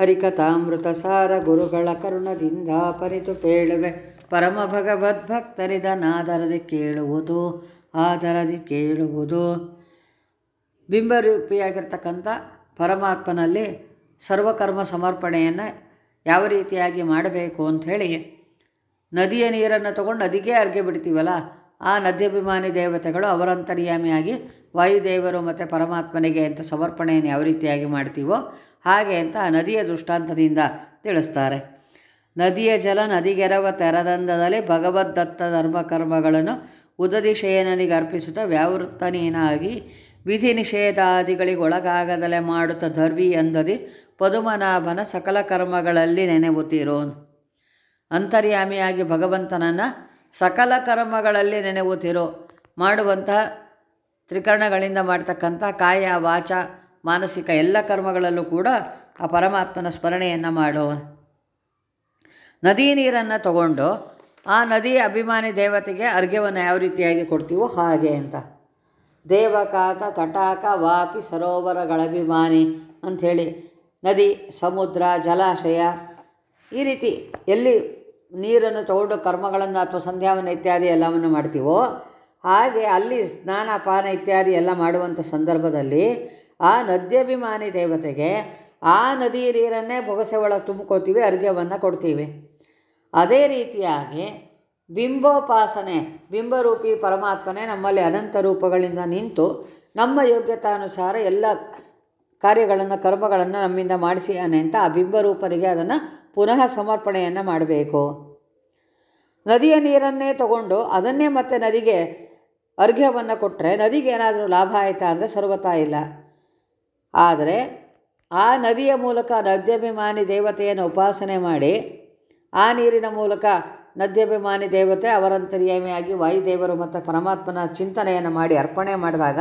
ಹರಿಕಥಾಮೃತ ಸಾರ ಗುರುಗಳ ಕರುಣದಿಂದ ಪರಿತು ಪೇಳುವೆ. ಪರಮ ಭಗವದ್ಭಕ್ತರಿದನಾದರದಿ ಕೇಳುವುದು, ಆದರದಿ ಕೇಳುವುದು. ಬಿಂಬರೂಪಿಯಾಗಿರ್ತಕ್ಕಂಥ ಪರಮಾತ್ಮನಲ್ಲಿ ಸರ್ವಕರ್ಮ ಸಮರ್ಪಣೆಯನ್ನು ಯಾವ ರೀತಿಯಾಗಿ ಮಾಡಬೇಕು ಅಂಥೇಳಿ ನದಿಯ ನೀರನ್ನು ತಗೊಂಡು ನದಿಗೆ ಅರ್ಗೆ ಬಿಡ್ತೀವಲ್ಲ ಆ ನದ್ಯಾಭಿಮಾನಿ ದೇವತೆಗಳು ಅವರಂತರ್ಯಾಮಿಯಾಗಿ ವಾಯುದೇವರು ಮತ್ತು ಪರಮಾತ್ಮನಿಗೆ ಅಂತ ಸಮರ್ಪಣೆಯನ್ನು ಯಾವ ರೀತಿಯಾಗಿ ಮಾಡ್ತೀವೋ ಹಾಗೆ ಅಂತ ಆ ನದಿಯ ದೃಷ್ಟಾಂತದಿಂದ ತಿಳಿಸ್ತಾರೆ. ನದಿಯ ಜಲ ನದಿಗೆರವ ತೆರದಂದದಲ್ಲಿ ಭಗವದ್ದತ್ತ ಧರ್ಮಕರ್ಮಗಳನ್ನು ಉದದಿ ಶಯನನಿಗೆ ಅರ್ಪಿಸುತ್ತಾ ವ್ಯಾವೃತ್ತನೀನಾಗಿ ವಿಧಿ ನಿಷೇಧಾದಿಗಳಿಗೆ ಒಳಗಾಗದಲೆ ಮಾಡುತ್ತ ಧರ್ವಿ ಎಂದದಿ ಪದುಮನಾಭನ ಸಕಲ ಕರ್ಮಗಳಲ್ಲಿ ನೆನೆಗುತ್ತಿರೋನು. ಅಂತರ್ಯಾಮಿಯಾಗಿ ಭಗವಂತನನ್ನು ಸಕಲ ಕರ್ಮಗಳಲ್ಲಿ ನೆನೆವುತ್ತಿರೋ ಮಾಡುವಂತಹ ತ್ರಿಕರಣಗಳಿಂದ ಮಾಡ್ತಕ್ಕಂಥ ಕಾಯ, ವಾಚ, ಮಾನಸಿಕ ಎಲ್ಲ ಕರ್ಮಗಳಲ್ಲೂ ಕೂಡ ಆ ಪರಮಾತ್ಮನ ಸ್ಮರಣೆಯನ್ನು ಮಾಡೋ. ನದಿ ನೀರನ್ನು ತಗೊಂಡು ಆ ನದಿ ಅಭಿಮಾನಿ ದೇವತೆಗೆ ಅರ್ಘ್ಯವನ್ನು ಯಾವ ರೀತಿಯಾಗಿ ಕೊಡ್ತೀವೋ ಹಾಗೆ ಅಂತ. ದೇವಕಾತ ತಟಾಕ, ವಾಪಿ ಸರೋವರಗಳಭಿಮಾನಿ ಅಂಥೇಳಿ ನದಿ, ಸಮುದ್ರ, ಜಲಾಶಯ ಈ ರೀತಿ ಎಲ್ಲಿ ನೀರನ್ನು ತಗೊಂಡು ಕರ್ಮಗಳನ್ನು ಅಥವಾ ಸಂಧ್ಯಾವನ ಇತ್ಯಾದಿ ಎಲ್ಲವನ್ನು ಮಾಡ್ತೀವೋ, ಹಾಗೆ ಅಲ್ಲಿ ಸ್ನಾನ, ಪಾನ ಇತ್ಯಾದಿ ಎಲ್ಲ ಮಾಡುವಂಥ ಸಂದರ್ಭದಲ್ಲಿ ಆ ನದ್ಯಾಭಿಮಾನಿ ದೇವತೆಗೆ ಆ ನದಿ ನೀರನ್ನೇ ಬೊಗಸೆ ಒಳಗೆ ತುಂಬ್ಕೋತೀವಿ ಅರ್ಘ್ಯವನ್ನು ಕೊಡ್ತೀವಿ. ಅದೇ ರೀತಿಯಾಗಿ ಬಿಂಬೋಪಾಸನೆ, ಬಿಂಬರೂಪಿ ಪರಮಾತ್ಮನೇ ನಮ್ಮಲ್ಲಿ ಅನಂತ ರೂಪಗಳಿಂದ ನಿಂತು ನಮ್ಮ ಯೋಗ್ಯತಾನುಸಾರ ಎಲ್ಲ ಕಾರ್ಯಗಳನ್ನು, ಕರ್ಮಗಳನ್ನು ನಮ್ಮಿಂದ ಮಾಡಿಸಿಯಾನೆ ಅಂತ ಆ ಬಿಂಬರೂಪರಿಗೆ ಅದನ್ನು ಪುನಃ ಸಮರ್ಪಣೆಯನ್ನು ಮಾಡಬೇಕು. ನದಿಯ ನೀರನ್ನೇ ತಗೊಂಡು ಅದನ್ನೇ ಮತ್ತೆ ನದಿಗೆ ಅರ್ಘ್ಯವನ್ನು ಕೊಟ್ಟರೆ ನದಿಗೆ ಏನಾದರೂ ಲಾಭ ಆಯಿತಾ ಅಂದರೆ ಸರ್ವತಾ ಇಲ್ಲ. ಆದರೆ ಆ ನದಿಯ ಮೂಲಕ ನದ್ಯಾಭಿಮಾನಿ ದೇವತೆಯನ್ನು ಉಪಾಸನೆ ಮಾಡಿ ಆ ನೀರಿನ ಮೂಲಕ ನದ್ಯಾಭಿಮಾನಿ ದೇವತೆ ಅವರಂತರ್ಯಾಮಿಯಾಗಿ ವಾಯುದೇವರು ಮತ್ತು ಪರಮಾತ್ಮನ ಚಿಂತನೆಯನ್ನು ಮಾಡಿ ಅರ್ಪಣೆ ಮಾಡಿದಾಗ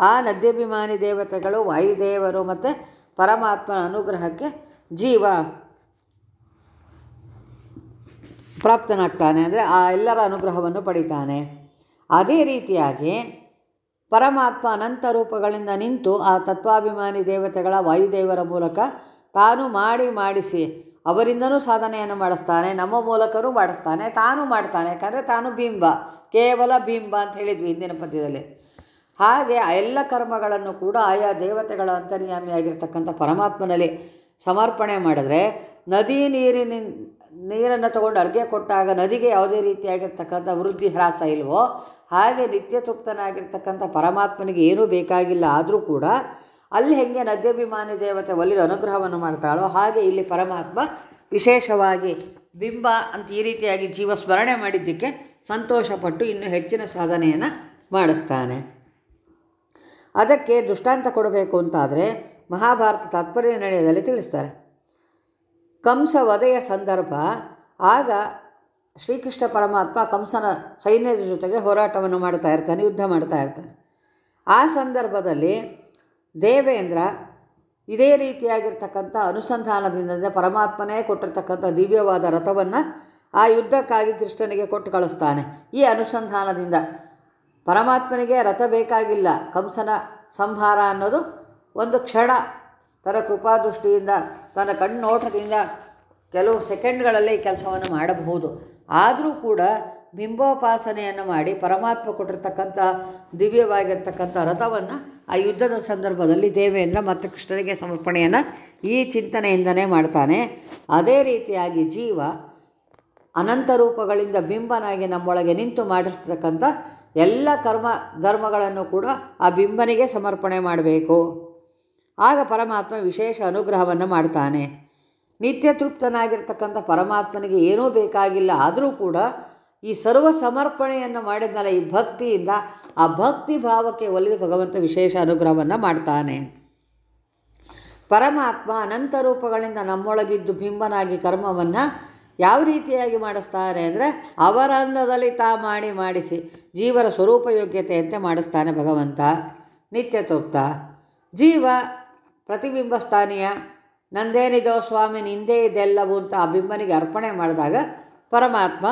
ಆ ನದ್ಯಾಭಿಮಾನಿ ದೇವತೆಗಳು ವಾಯುದೇವರು ಮತ್ತು ಪರಮಾತ್ಮನ ಅನುಗ್ರಹಕ್ಕೆ ಜೀವ ಪ್ರಾಪ್ತನಾಗ್ತಾನೆ ಅಂದರೆ ಆ ಎಲ್ಲರ ಅನುಗ್ರಹವನ್ನು ಪಡಿತಾನೆ. ಅದೇ ರೀತಿಯಾಗಿ ಪರಮಾತ್ಮ ಅನಂತ ರೂಪಗಳಿಂದ ನಿಂತು ಆ ತತ್ವಾಭಿಮಾನಿ ದೇವತೆಗಳ ವಾಯುದೇವರ ಮೂಲಕ ತಾನು ಮಾಡಿ ಮಾಡಿಸಿ ಅವರಿಂದನೂ ಸಾಧನೆಯನ್ನು ಮಾಡಿಸ್ತಾನೆ, ನಮ್ಮ ಮೂಲಕನೂ ಮಾಡಿಸ್ತಾನೆ, ತಾನು ಮಾಡ್ತಾನೆ. ಯಾಕಂದರೆ ತಾನು ಬಿಂಬ, ಕೇವಲ ಬಿಂಬ ಅಂತ ಹೇಳಿದ್ವಿ ಹಿಂದಿನ ಪದ್ಯದಲ್ಲಿ. ಹಾಗೆ ಆ ಎಲ್ಲ ಕರ್ಮಗಳನ್ನು ಕೂಡ ಆಯಾ ದೇವತೆಗಳ ಅಂತರ್ಯಾಮಿಯಾಗಿರ್ತಕ್ಕಂಥ ಪರಮಾತ್ಮನಲ್ಲಿ ಸಮರ್ಪಣೆ ಮಾಡಿದ್ರೆ ನದಿ ನೀರಿನ ನೀರನ್ನು ತಗೊಂಡು ಅಡುಗೆ ಕೊಟ್ಟಾಗ ನದಿಗೆ ಯಾವುದೇ ರೀತಿಯಾಗಿರ್ತಕ್ಕಂಥ ವೃದ್ಧಿ ಹ್ರಾಸ ಇಲ್ವೋ, ಹಾಗೆ ನಿತ್ಯ ತೃಪ್ತನಾಗಿರ್ತಕ್ಕಂಥ ಪರಮಾತ್ಮನಿಗೆ ಏನೂ ಬೇಕಾಗಿಲ್ಲ ಆದರೂ ಕೂಡ ಅಲ್ಲಿ ಹೆಂಗೆ ನದ್ಯಾಭಿಮಾನಿ ದೇವತೆ ಒಲಿದ ಅನುಗ್ರಹವನ್ನು ಮಾಡ್ತಾಳೋ, ಹಾಗೆ ಇಲ್ಲಿ ಪರಮಾತ್ಮ ವಿಶೇಷವಾಗಿ ಬಿಂಬ ಅಂತ ಈ ರೀತಿಯಾಗಿ ಜೀವ ಸ್ಮರಣೆ ಮಾಡಿದ್ದಕ್ಕೆ ಸಂತೋಷಪಟ್ಟು ಇನ್ನೂ ಹೆಚ್ಚಿನ ಸಾಧನೆಯನ್ನು ಮಾಡಿಸ್ತಾನೆ. ಅದಕ್ಕೆ ದೃಷ್ಟಾಂತ ಕೊಡಬೇಕು ಅಂತಾದರೆ ಮಹಾಭಾರತ ತಾತ್ಪರ್ಯ ನಡೆಯದಲ್ಲಿ ತಿಳಿಸ್ತಾರೆ. ಕಂಸ ವಧೆಯ ಸಂದರ್ಭ, ಆಗ ಶ್ರೀಕೃಷ್ಣ ಪರಮಾತ್ಮ ಕಂಸನ ಸೈನ್ಯದ ಜೊತೆಗೆ ಹೋರಾಟವನ್ನು ಮಾಡ್ತಾ ಇರ್ತಾನೆ, ಯುದ್ಧ ಮಾಡ್ತಾ ಇರ್ತಾನೆ. ಆ ಸಂದರ್ಭದಲ್ಲಿ ದೇವೇಂದ್ರ ಇದೇ ರೀತಿಯಾಗಿರ್ತಕ್ಕಂಥ ಅನುಸಂಧಾನದಿಂದ ಪರಮಾತ್ಮನೇ ಕೊಟ್ಟಿರ್ತಕ್ಕಂಥ ದಿವ್ಯವಾದ ರಥವನ್ನು ಆ ಯುದ್ಧಕ್ಕಾಗಿ ಕೃಷ್ಣನಿಗೆ ಕೊಟ್ಟು ಕಳಿಸ್ತಾನೆ. ಈ ಅನುಸಂಧಾನದಿಂದ ಪರಮಾತ್ಮನಿಗೆ ರಥ ಬೇಕಾಗಿಲ್ಲ, ಕಂಸನ ಸಂಹಾರ ಅನ್ನೋದು ಒಂದು ಕ್ಷಣ, ತನ್ನ ಕೃಪಾದೃಷ್ಟಿಯಿಂದ ತನ್ನ ಕಣ್ಣೋಟದಿಂದ ಕೆಲವು ಸೆಕೆಂಡ್ಗಳಲ್ಲಿ ಈ ಕೆಲಸವನ್ನು ಮಾಡಬಹುದು. ಆದರೂ ಕೂಡ ಬಿಂಬೋಪಾಸನೆಯನ್ನು ಮಾಡಿ ಪರಮಾತ್ಮ ಕೊಟ್ಟಿರ್ತಕ್ಕಂಥ ದಿವ್ಯವಾಗಿರ್ತಕ್ಕಂಥ ರಥವನ್ನು ಆ ಯುದ್ಧದ ಸಂದರ್ಭದಲ್ಲಿ ದೇವೇಂದ್ರ ಮತ್ತು ಕೃಷ್ಣನಿಗೆ ಸಮರ್ಪಣೆಯನ್ನು ಈ ಚಿಂತನೆಯಿಂದನೇ ಮಾಡ್ತಾನೆ. ಅದೇ ರೀತಿಯಾಗಿ ಜೀವ ಅನಂತ ರೂಪಗಳಿಂದ ಬಿಂಬನಾಗಿ ನಮ್ಮೊಳಗೆ ನಿಂತು ಮಾಡಿಸ್ತಕ್ಕಂಥ ಎಲ್ಲ ಕರ್ಮ ಧರ್ಮಗಳನ್ನು ಕೂಡ ಆ ಬಿಂಬನಿಗೆ ಸಮರ್ಪಣೆ ಮಾಡಬೇಕು. ಆಗ ಪರಮಾತ್ಮ ವಿಶೇಷ ಅನುಗ್ರಹವನ್ನು ಮಾಡ್ತಾನೆ. ನಿತ್ಯ ತೃಪ್ತನಾಗಿರ್ತಕ್ಕಂಥ ಪರಮಾತ್ಮನಿಗೆ ಏನೂ ಬೇಕಾಗಿಲ್ಲ. ಆದರೂ ಕೂಡ ಈ ಸರ್ವ ಸಮರ್ಪಣೆಯನ್ನು ಮಾಡಿದ್ನಲ್ಲ ಈ ಭಕ್ತಿಯಿಂದ, ಆ ಭಕ್ತಿ ಭಾವಕ್ಕೆ ಒಲಿದು ಭಗವಂತ ವಿಶೇಷ ಅನುಗ್ರಹವನ್ನು ಮಾಡ್ತಾನೆ. ಪರಮಾತ್ಮ ಅನಂತ ರೂಪಗಳಿಂದ ನಮ್ಮೊಳಗಿದ್ದು ಬಿಂಬನಾಗಿ ಕರ್ಮವನ್ನು ಯಾವ ರೀತಿಯಾಗಿ ಮಾಡಿಸ್ತಾನೆ ಅಂದರೆ ಅವರಂಧದಲ್ಲಿ ತಾ ಮಾಡಿ ಮಾಡಿಸಿ ಜೀವರ ಸ್ವರೂಪ ಯೋಗ್ಯತೆಯಂತೆ ಮಾಡಿಸ್ತಾನೆ ಭಗವಂತ. ನಿತ್ಯ ತೃಪ್ತ. ಜೀವ ಪ್ರತಿಬಿಂಬ ಸ್ಥಾನೀಯ ನಂದೇನಿದೋ ಸ್ವಾಮಿ ನಿಂದೇ ಇದೆಲ್ಲವೂ ಅಂತ ಆ ಬಿಂಬನಿಗೆ ಅರ್ಪಣೆ ಮಾಡಿದಾಗ ಪರಮಾತ್ಮ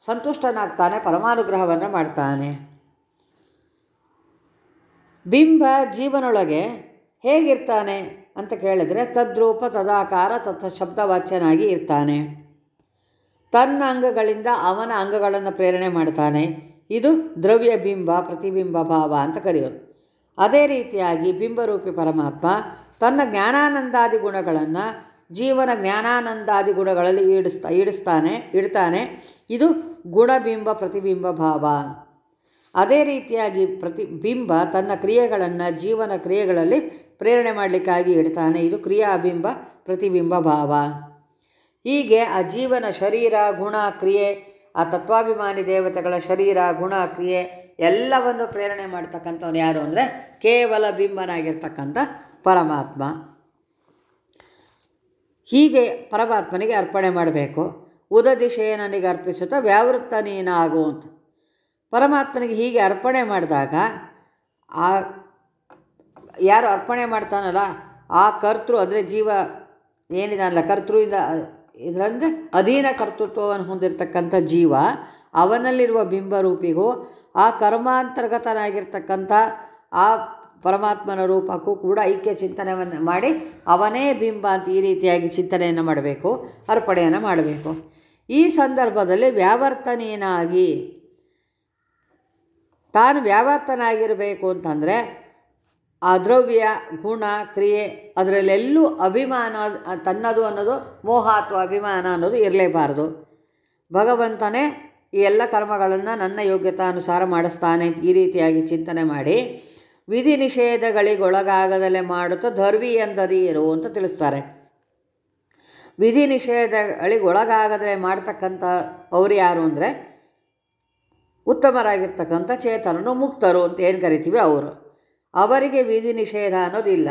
ಸಂತುಷ್ಟನಾಗ್ತಾನೆ, ಪರಮಾನುಗ್ರಹವನ್ನು ಮಾಡ್ತಾನೆ. ಬಿಂಬ ಜೀವನೊಳಗೆ ಹೇಗಿರ್ತಾನೆ ಅಂತ ಕೇಳಿದರೆ ತದ್ರೂಪ ತದಾಕಾರ ತತ್ ಶಬ್ದವಾಚ್ಯನಾಗಿ ಇರ್ತಾನೆ. ತನ್ನ ಅಂಗಗಳಿಂದ ಅವನ ಅಂಗಗಳನ್ನು ಪ್ರೇರಣೆ ಮಾಡ್ತಾನೆ. ಇದು ದ್ರವ್ಯ ಬಿಂಬ, ಪ್ರತಿಬಿಂಬ ಭಾವ ಅಂತ ಕರೆಯೋದು. ಅದೇ ರೀತಿಯಾಗಿ ಬಿಂಬರೂಪಿ ಪರಮಾತ್ಮ ತನ್ನ ಜ್ಞಾನಾನಂದಾದಿ ಗುಣಗಳನ್ನು ಜೀವನ ಜ್ಞಾನಾನಂದಾದಿ ಗುಣಗಳಲ್ಲಿ ಈಡಿಸ್ತಾ, ಈಡಿಸ್ತಾನೆ, ಇಡ್ತಾನೆ. ಇದು ಗುಣಬಿಂಬ ಪ್ರತಿಬಿಂಬ ಭಾವ. ಅದೇ ರೀತಿಯಾಗಿ ಪ್ರತಿಬಿಂಬ ತನ್ನ ಕ್ರಿಯೆಗಳನ್ನು ಜೀವನ ಕ್ರಿಯೆಗಳಲ್ಲಿ ಪ್ರೇರಣೆ ಮಾಡಲಿಕ್ಕಾಗಿ ಇಡ್ತಾನೆ. ಇದು ಕ್ರಿಯಾಬಿಂಬ ಪ್ರತಿಬಿಂಬ ಭಾವ. ಹೀಗೆ ಆ ಜೀವನ ಶರೀರ, ಗುಣ, ಕ್ರಿಯೆ, ಆ ತತ್ವಾಭಿಮಾನಿ ದೇವತೆಗಳ ಶರೀರ, ಗುಣ, ಕ್ರಿಯೆ ಎಲ್ಲವನ್ನು ಪ್ರೇರಣೆ ಮಾಡ್ತಕ್ಕಂಥವ್ನು ಯಾರು ಅಂದರೆ ಕೇವಲ ಬಿಂಬನಾಗಿರ್ತಕ್ಕಂಥ ಪರಮಾತ್ಮ. ಹೀಗೆ ಪರಮಾತ್ಮನಿಗೆ ಅರ್ಪಣೆ ಮಾಡಬೇಕು. ಉದದಿಶೆಯ ನನಗೆ ಅರ್ಪಿಸುತ್ತಾ ವ್ಯಾವೃತ್ತ ನೀನಾಗು ಅಂತ. ಪರಮಾತ್ಮನಿಗೆ ಹೀಗೆ ಅರ್ಪಣೆ ಮಾಡಿದಾಗ ಆ ಯಾರು ಅರ್ಪಣೆ ಮಾಡ್ತಾನಲ್ಲ, ಆ ಕರ್ತೃ ಅಂದರೆ ಜೀವ ಏನಿದಾನಲ್ಲ ಕರ್ತೃಯಿಂದ ಇದರಂದರೆ ಅಧೀನ ಕರ್ತೃತ್ವವನ್ನು ಹೊಂದಿರತಕ್ಕಂಥ ಜೀವ, ಅವನಲ್ಲಿರುವ ಬಿಂಬರೂಪಿಗೂ ಆ ಕರ್ಮಾಂತರ್ಗತನಾಗಿರ್ತಕ್ಕಂಥ ಆ ಪರಮಾತ್ಮನ ರೂಪಕ್ಕೂ ಕೂಡ ಐಕ್ಯ ಚಿಂತನೆಯನ್ನು ಮಾಡಿ ಅವನೇ ಬಿಂಬ ಅಂತ ಈ ರೀತಿಯಾಗಿ ಚಿಂತನೆಯನ್ನು ಮಾಡಬೇಕು, ಅರ್ಪಣೆಯನ್ನು ಮಾಡಬೇಕು. ಈ ಸಂದರ್ಭದಲ್ಲಿ ವ್ಯಾವರ್ತನೀಯನಾಗಿ ತಾನು ವ್ಯಾವರ್ತನಾಗಿರಬೇಕು ಅಂತಂದರೆ ಆ ದ್ರವ್ಯ, ಗುಣ, ಕ್ರಿಯೆ ಅದರಲ್ಲೆಲ್ಲೂ ಅಭಿಮಾನ ತನ್ನದು ಅನ್ನೋದು, ಮೋಹ ಅಥವಾ ಅಭಿಮಾನ ಅನ್ನೋದು ಇರಲೇಬಾರದು. ಭಗವಂತನೇ ಈ ಎಲ್ಲ ಕರ್ಮಗಳನ್ನು ನನ್ನ ಯೋಗ್ಯತಾನುಸಾರ ಮಾಡಿಸ್ತಾನೆ ಈ ರೀತಿಯಾಗಿ ಚಿಂತನೆ ಮಾಡಿ ವಿಧಿ ನಿಷೇಧಗಳಿಗೊಳಗಾಗದಲೆ ಮಾಡುತ್ತಾ ಧರ್ವಿ ಎಂದದೀರು ಅಂತ ತಿಳಿಸ್ತಾರೆ. ವಿಧಿ ನಿಷೇಧಗಳಿಗೊಳಗಾಗದಲೆ ಮಾಡ್ತಕ್ಕಂಥ ಅವರು ಯಾರು ಅಂದರೆ ಉತ್ತಮರಾಗಿರ್ತಕ್ಕಂಥ ಚೇತನನು ಮುಕ್ತರು ಅಂತ ಏನು ಕರಿತೀವಿ ಅವರು. ಅವರಿಗೆ ವಿಧಿ ನಿಷೇಧ ಅನ್ನೋದಿಲ್ಲ.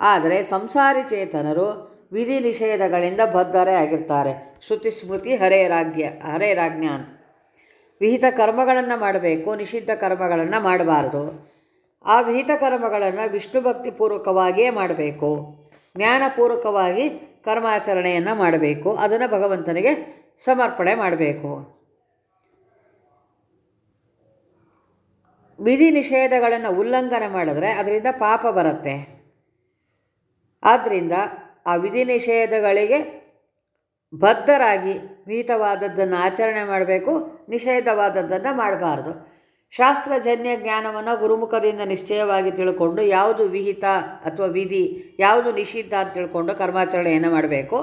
ಆದರೆ ಸಂಸಾರಿ ಚೇತನರು ವಿಧಿ ನಿಷೇಧಗಳಿಂದ ಬದ್ಧರೇ ಆಗಿರ್ತಾರೆ. ಶ್ರುತಿ ಸ್ಮೃತಿ ಹರೇ ರಾಜ್ಯ, ಹರೇ ರಾಜ್ಞ ಅಂತ ವಿಹಿತ ಕರ್ಮಗಳನ್ನು ಮಾಡಬೇಕು, ನಿಷಿದ್ಧ ಕರ್ಮಗಳನ್ನು ಮಾಡಬಾರ್ದು. ಆ ವಿಹಿತ ಕರ್ಮಗಳನ್ನು ವಿಷ್ಣು ಭಕ್ತಿ ಪೂರ್ವಕವಾಗಿಯೇ ಮಾಡಬೇಕು. ಜ್ಞಾನಪೂರ್ವಕವಾಗಿ ಕರ್ಮಾಚರಣೆಯನ್ನು ಮಾಡಬೇಕು. ಅದನ್ನು ಭಗವಂತನಿಗೆ ಸಮರ್ಪಣೆ ಮಾಡಬೇಕು. ವಿಧಿ ನಿಷೇಧಗಳನ್ನು ಉಲ್ಲಂಘನೆ ಮಾಡಿದ್ರೆ ಅದರಿಂದ ಪಾಪ ಬರುತ್ತೆ. ಆದ್ದರಿಂದ ಆ ವಿಧಿ ನಿಷೇಧಗಳಿಗೆ ಬದ್ಧರಾಗಿ ವಿಹಿತವಾದದ್ದನ್ನು ಆಚರಣೆ ಮಾಡಬೇಕು, ನಿಷೇಧವಾದದ್ದನ್ನು ಮಾಡಬಾರ್ದು. ಶಾಸ್ತ್ರಜನ್ಯ ಜ್ಞಾನವನ್ನು ಗುರುಮುಖದಿಂದ ನಿಶ್ಚಯವಾಗಿ ತಿಳ್ಕೊಂಡು ಯಾವುದು ವಿಹಿತ ಅಥವಾ ವಿಧಿ, ಯಾವುದು ನಿಷಿದ್ಧ ಅಂತ ತಿಳ್ಕೊಂಡು ಕರ್ಮಾಚರಣೆಯನ್ನು ಮಾಡಬೇಕು.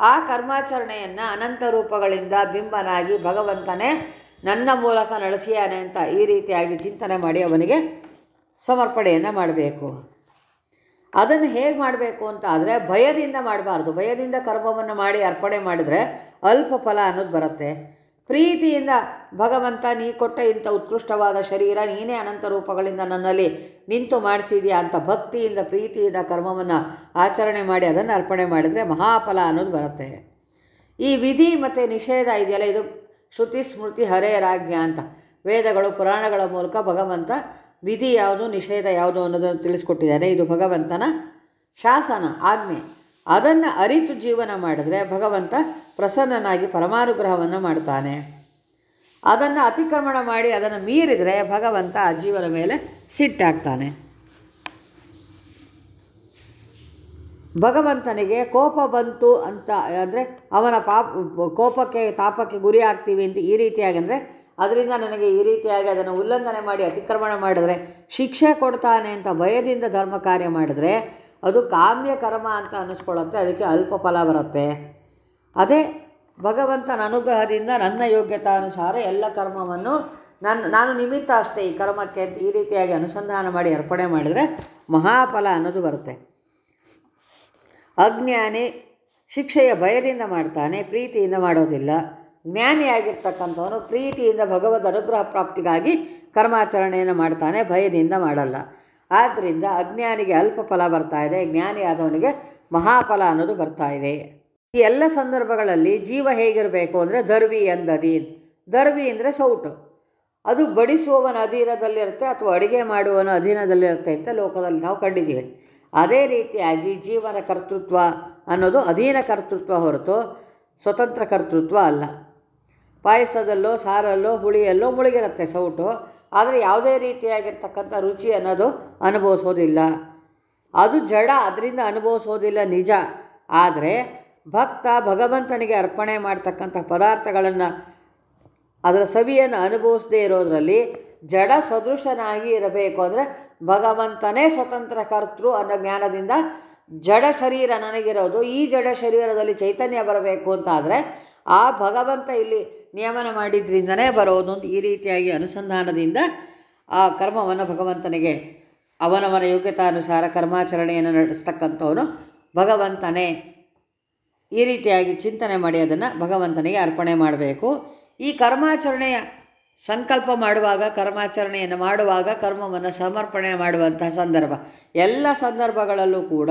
ಆ ಕರ್ಮಾಚರಣೆಯನ್ನು ಅನಂತ ರೂಪಗಳಿಂದ ಬಿಂಬನಾಗಿ ಭಗವಂತನೇ ನನ್ನ ಮೂಲಕ ನಡೆಸಿಯಾನೆ ಅಂತ ಈ ರೀತಿಯಾಗಿ ಚಿಂತನೆ ಮಾಡಿ ಅವನಿಗೆ ಸಮರ್ಪಣೆಯನ್ನು ಮಾಡಬೇಕು. ಅದನ್ನು ಹೇಗೆ ಮಾಡಬೇಕು ಅಂತ ಆದರೆ ಭಯದಿಂದ ಮಾಡಬಾರ್ದು. ಭಯದಿಂದ ಕರ್ಮವನ್ನು ಮಾಡಿ ಅರ್ಪಣೆ ಮಾಡಿದರೆ ಅಲ್ಪ ಫಲ ಅನ್ನೋದು ಬರುತ್ತೆ. ಪ್ರೀತಿಯಿಂದ, ಭಗವಂತ, ನೀ ಕೊಟ್ಟ ಇಂಥ ಉತ್ಕೃಷ್ಟವಾದ ಶರೀರ ನೀನೇ ಅನಂತ ರೂಪಗಳಿಂದ ನನ್ನಲ್ಲಿ ನಿಂತು ಮಾಡಿಸಿದೆಯಾ ಅಂತ ಭಕ್ತಿಯಿಂದ, ಪ್ರೀತಿಯಿಂದ ಕರ್ಮವನ್ನು ಆಚರಣೆ ಮಾಡಿ ಅದನ್ನು ಅರ್ಪಣೆ ಮಾಡಿದರೆ ಮಹಾಫಲ ಅನ್ನೋದು ಬರುತ್ತೆ. ಈ ವಿಧಿ ಮತ್ತು ನಿಷೇಧ ಇದೆಯಲ್ಲ, ಇದು ಶ್ರುತಿ ಸ್ಮೃತಿ ಹರೇ ರಾಜ್ಞ ಅಂತ. ವೇದಗಳು, ಪುರಾಣಗಳ ಮೂಲಕ ಭಗವಂತ ವಿಧಿ ಯಾವುದು, ನಿಷೇಧ ಯಾವುದು ಅನ್ನೋದನ್ನು ತಿಳಿಸ್ಕೊಟ್ಟಿದ್ದಾರೆ. ಇದು ಭಗವಂತನ ಶಾಸನ, ಆಜ್ಞೆ. ಅದನ್ನು ಅರಿತು ಜೀವನ ಮಾಡಿದ್ರೆ ಭಗವಂತ ಪ್ರಸನ್ನನಾಗಿ ಪರಮಾನುಗ್ರಹವನ್ನು ಮಾಡ್ತಾನೆ. ಅದನ್ನು ಅತಿಕ್ರಮಣ ಮಾಡಿ ಅದನ್ನು ಮೀರಿದರೆ ಭಗವಂತ ಆ ಜೀವನ ಮೇಲೆ ಸಿಟ್ಟಾಗ್ತಾನೆ. ಭಗವಂತನಿಗೆ ಕೋಪ ಬಂತು ಅಂತ ಅಂದರೆ ಅವನ ಪಾಪ, ಕೋಪಕ್ಕೆ, ತಾಪಕ್ಕೆ ಗುರಿ ಆಗ್ತೀವಿ ಅಂತ ಈ ರೀತಿಯಾಗಿ ಅಂದರೆ ಅದರಿಂದ ನನಗೆ ಈ ರೀತಿಯಾಗಿ ಅದನ್ನು ಉಲ್ಲಂಘನೆ ಮಾಡಿ ಅತಿಕ್ರಮಣ ಮಾಡಿದ್ರೆ ಶಿಕ್ಷೆ ಕೊಡ್ತಾನೆ ಅಂತ ಭಯದಿಂದ ಧರ್ಮ ಕಾರ್ಯ ಮಾಡಿದ್ರೆ ಅದು ಕಾಮ್ಯ ಕರ್ಮ ಅಂತ ಅನ್ನಿಸ್ಕೊಳ್ಳುತ್ತೆ ಅದಕ್ಕೆ ಅಲ್ಪ ಫಲ ಬರುತ್ತೆ. ಅದೇ ಭಗವಂತನ ಅನುಗ್ರಹದಿಂದ ನನ್ನ ಯೋಗ್ಯತಾನುಸಾರ ಎಲ್ಲ ಕರ್ಮವನ್ನು ನನ್ನ ನಾನು ನಿಮಿತ್ತ ಅಷ್ಟೇ ಈ ಕರ್ಮಕ್ಕೆ ಈ ರೀತಿಯಾಗಿ ಅನುಸಂಧಾನ ಮಾಡಿ ಅರ್ಪಣೆ ಮಾಡಿದರೆ ಮಹಾಫಲ ಅನ್ನೋದು ಬರುತ್ತೆ. ಅಜ್ಞಾನಿ ಶಿಕ್ಷೆಯ ಭಯದಿಂದ ಮಾಡ್ತಾನೆ, ಪ್ರೀತಿಯಿಂದ ಮಾಡೋದಿಲ್ಲ. ಜ್ಞಾನಿಯಾಗಿರ್ತಕ್ಕಂಥವನು ಪ್ರೀತಿಯಿಂದ ಭಗವದ್ ಅನುಗ್ರಹ ಪ್ರಾಪ್ತಿಗಾಗಿ ಕರ್ಮಾಚರಣೆಯನ್ನು ಮಾಡ್ತಾನೆ, ಭಯದಿಂದ ಮಾಡಲ್ಲ. ಆದ್ದರಿಂದ ಅಜ್ಞಾನಿಗೆ ಅಲ್ಪ ಫಲ ಬರ್ತಾ ಇದೆ, ಜ್ಞಾನಿಯಾದವನಿಗೆ ಮಹಾಫಲ ಅನ್ನೋದು ಬರ್ತಾ ಇದೆ. ಈ ಎಲ್ಲ ಸಂದರ್ಭಗಳಲ್ಲಿ ಜೀವ ಹೇಗಿರಬೇಕು ಅಂದರೆ ದರ್ವಿ ಎಂದದೀನ್ ದರ್ವಿ ಅಂದರೆ ಸೌಟು. ಅದು ಬಡಿಸುವವನ ಅಧೀನದಲ್ಲಿರುತ್ತೆ ಅಥವಾ ಅಡುಗೆ ಮಾಡುವವನ ಅಧೀನದಲ್ಲಿರುತ್ತೆ ಅಂತ ಲೋಕದಲ್ಲಿ ನಾವು ಕಂಡಿದ್ದೀವಿ. ಅದೇ ರೀತಿಯಾಗಿ ಜೀವನ ಕರ್ತೃತ್ವ ಅನ್ನೋದು ಅಧೀನ ಕರ್ತೃತ್ವ ಹೊರತು ಸ್ವತಂತ್ರ ಕರ್ತೃತ್ವ ಅಲ್ಲ. ಪಾಯಸದಲ್ಲೋ, ಸಾರಲ್ಲೋ, ಹುಳಿಯಲ್ಲೋ ಮುಳುಗಿರುತ್ತೆ ಸೌಟು. ಆದರೆ ಯಾವುದೇ ರೀತಿಯಾಗಿರ್ತಕ್ಕಂಥ ರುಚಿ ಅನ್ನೋದು ಅನುಭವಿಸೋದಿಲ್ಲ. ಅದು ಜಡ, ಅದರಿಂದ ಅನುಭವಿಸೋದಿಲ್ಲ ನಿಜ. ಆದರೆ ಭಕ್ತ ಭಗವಂತನಿಗೆ ಅರ್ಪಣೆ ಮಾಡ್ತಕ್ಕಂಥ ಪದಾರ್ಥಗಳನ್ನು ಅದರ ಸವಿಯನ್ನು ಅನುಭವಿಸದೇ ಇರೋದರಲ್ಲಿ ಜಡ ಸದೃಶನಾಗಿ ಇರಬೇಕು ಅಂದರೆ ಭಗವಂತನೇ ಸ್ವತಂತ್ರ ಕರ್ತೃ ಅನ್ನೋ ಜ್ಞಾನದಿಂದ ಜಡ ಶರೀರ ನನಗಿರೋದು, ಈ ಜಡ ಶರೀರದಲ್ಲಿ ಚೈತನ್ಯ ಬರಬೇಕು ಅಂತಾದರೆ ಆ ಭಗವಂತ ಇಲ್ಲಿ ನಿಯಮನ ಮಾಡಿದ್ರಿಂದನೇ ಬರೋದು ಅಂತ ಈ ರೀತಿಯಾಗಿ ಅನುಸಂಧಾನದಿಂದ ಆ ಕರ್ಮವನ್ನು ಭಗವಂತನಿಗೆ, ಅವನವನ ಯೋಗ್ಯತಾನುಸಾರ ಕರ್ಮಾಚರಣೆಯನ್ನು ನಡೆಸ್ತಕ್ಕಂಥವನು ಭಗವಂತನೇ. ಈ ರೀತಿಯಾಗಿ ಚಿಂತನೆ ಮಾಡಿ ಅದನ್ನು ಭಗವಂತನಿಗೆ ಅರ್ಪಣೆ ಮಾಡಬೇಕು. ಈ ಕರ್ಮಾಚರಣೆಯ ಸಂಕಲ್ಪ ಮಾಡುವಾಗ, ಕರ್ಮಾಚರಣೆಯನ್ನು ಮಾಡುವಾಗ, ಕರ್ಮವನ್ನು ಸಮರ್ಪಣೆ ಮಾಡುವಂತಹ ಸಂದರ್ಭ. ಎಲ್ಲ ಸಂದರ್ಭಗಳಲ್ಲೂ ಕೂಡ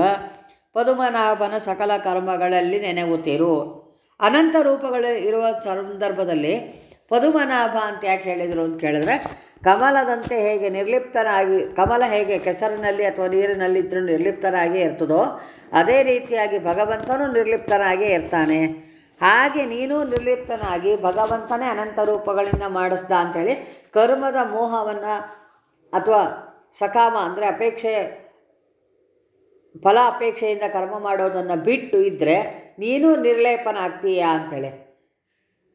ಪದುಮನಾಭನ ಸಕಲ ಕರ್ಮಗಳಲ್ಲಿ ನೆನೆಯುತ್ತೀರು ಅನಂತ ರೂಪಗಳು ಇರುವ ಸಂದರ್ಭದಲ್ಲಿ ಪದುಮನಾಭ ಅಂತ ಯಾಕೆ ಹೇಳಿದರು ಅಂತ ಕೇಳಿದ್ರೆ, ಕಮಲದಂತೆ ಹೇಗೆ ನಿರ್ಲಿಪ್ತನಾಗಿ, ಕಮಲ ಹೇಗೆ ಕೆಸರಿನಲ್ಲಿ ಅಥವಾ ನೀರಿನಲ್ಲಿ ಇದ್ರೂ ನಿರ್ಲಿಪ್ತನಾಗಿ ಇರ್ತದೋ, ಅದೇ ರೀತಿಯಾಗಿ ಭಗವಂತನು ನಿರ್ಲಿಪ್ತನಾಗೇ ಇರ್ತಾನೆ. ಹಾಗೆ ನೀನು ನಿರ್ಲಿಪ್ತನಾಗಿ ಭಗವಂತನೇ ಅನಂತ ರೂಪಗಳಿಂದ ಮಾಡಿಸ್ದ ಅಂಥೇಳಿ ಕರ್ಮದ ಮೋಹವನ್ನು ಅಥವಾ ಸಕಾಮ ಅಂದರೆ ಅಪೇಕ್ಷೆ, ಫಲ ಅಪೇಕ್ಷೆಯಿಂದ ಕರ್ಮ ಮಾಡೋದನ್ನು ಬಿಟ್ಟು ಇದ್ದರೆ ನೀನು ನಿರ್ಲೇಪನ ಆಗ್ತೀಯಾ ಅಂಥೇಳಿ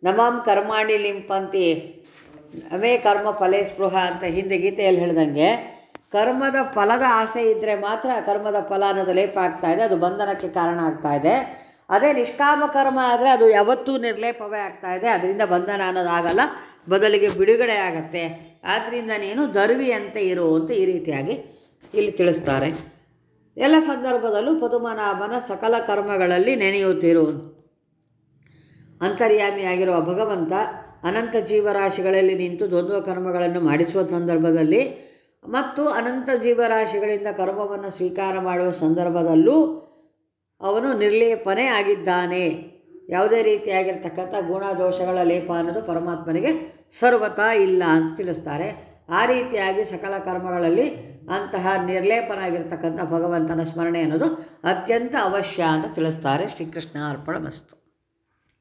ನಮಂ ಕರ್ಮಾಣಿ ಲಿಂಪಂತಿ, ನಮೇ ಕರ್ಮ ಫಲೇ ಸ್ಪೃಹ ಅಂತ ಹಿಂದೆ ಗೀತೆಯಲ್ಲಿ ಹೇಳ್ದಂಗೆ, ಕರ್ಮದ ಫಲದ ಆಸೆ ಇದ್ದರೆ ಮಾತ್ರ ಕರ್ಮದ ಫಲ ಅನ್ನೋದು ಲೇಪ ಆಗ್ತಾ ಅದು ಬಂಧನಕ್ಕೆ ಕಾರಣ ಆಗ್ತಾ ಅದೇ ನಿಷ್ಕಾಮ ಕರ್ಮ ಆದರೆ ಅದು ಯಾವತ್ತೂ ನಿರ್ಲೇಪವೇ ಆಗ್ತಾ ಇದೆ, ಅದರಿಂದ ಬಂಧನ ಅನ್ನೋದಾಗಲ್ಲ ಬದಲಿಗೆ ಬಿಡುಗಡೆ ಆಗತ್ತೆ. ಆದ್ದರಿಂದ ನೀನು ದರ್ವಿಯಂತೆ ಇರು ಅಂತ ಈ ರೀತಿಯಾಗಿ ಇಲ್ಲಿ ತಿಳಿಸ್ತಾರೆ. ಎಲ್ಲ ಸಂದರ್ಭದಲ್ಲೂ ಪದುಮನಾಭನ ಸಕಲ ಕರ್ಮಗಳಲ್ಲಿ ನೆನೆಯುತ್ತಿರು. ಅಂತರ್ಯಾಮಿಯಾಗಿರುವ ಭಗವಂತ ಅನಂತ ಜೀವರಾಶಿಗಳಲ್ಲಿ ನಿಂತು ದ್ವಂದ್ವ ಕರ್ಮಗಳನ್ನು ಮಾಡಿಸುವ ಸಂದರ್ಭದಲ್ಲಿ ಮತ್ತು ಅನಂತ ಜೀವರಾಶಿಗಳಿಂದ ಕರ್ಮವನ್ನು ಸ್ವೀಕಾರ ಮಾಡುವ ಸಂದರ್ಭದಲ್ಲೂ ಅವನು ನಿರ್ಲೇಪನೆ ಆಗಿದ್ದಾನೆ. ಯಾವುದೇ ರೀತಿಯಾಗಿರ್ತಕ್ಕಂಥ ಗುಣ, ದೋಷಗಳ ಲೇಪ ಅನ್ನೋದು ಪರಮಾತ್ಮನಿಗೆ ಸರ್ವತಾ ಇಲ್ಲ ಅಂತ ತಿಳಿಸ್ತಾರೆ. ಆ ರೀತಿಯಾಗಿ ಸಕಲ ಕರ್ಮಗಳಲ್ಲಿ ಅಂತಹ ನಿರ್ಲೇಪನಾಗಿರ್ತಕ್ಕಂಥ ಭಗವಂತನ ಸ್ಮರಣೆ ಅನ್ನೋದು ಅತ್ಯಂತ ಅವಶ್ಯ ಅಂತ ತಿಳಿಸ್ತಾರೆ ಶ್ರೀಕೃಷ್ಣ ಅರ್ಪಣ ಮಸ್ತು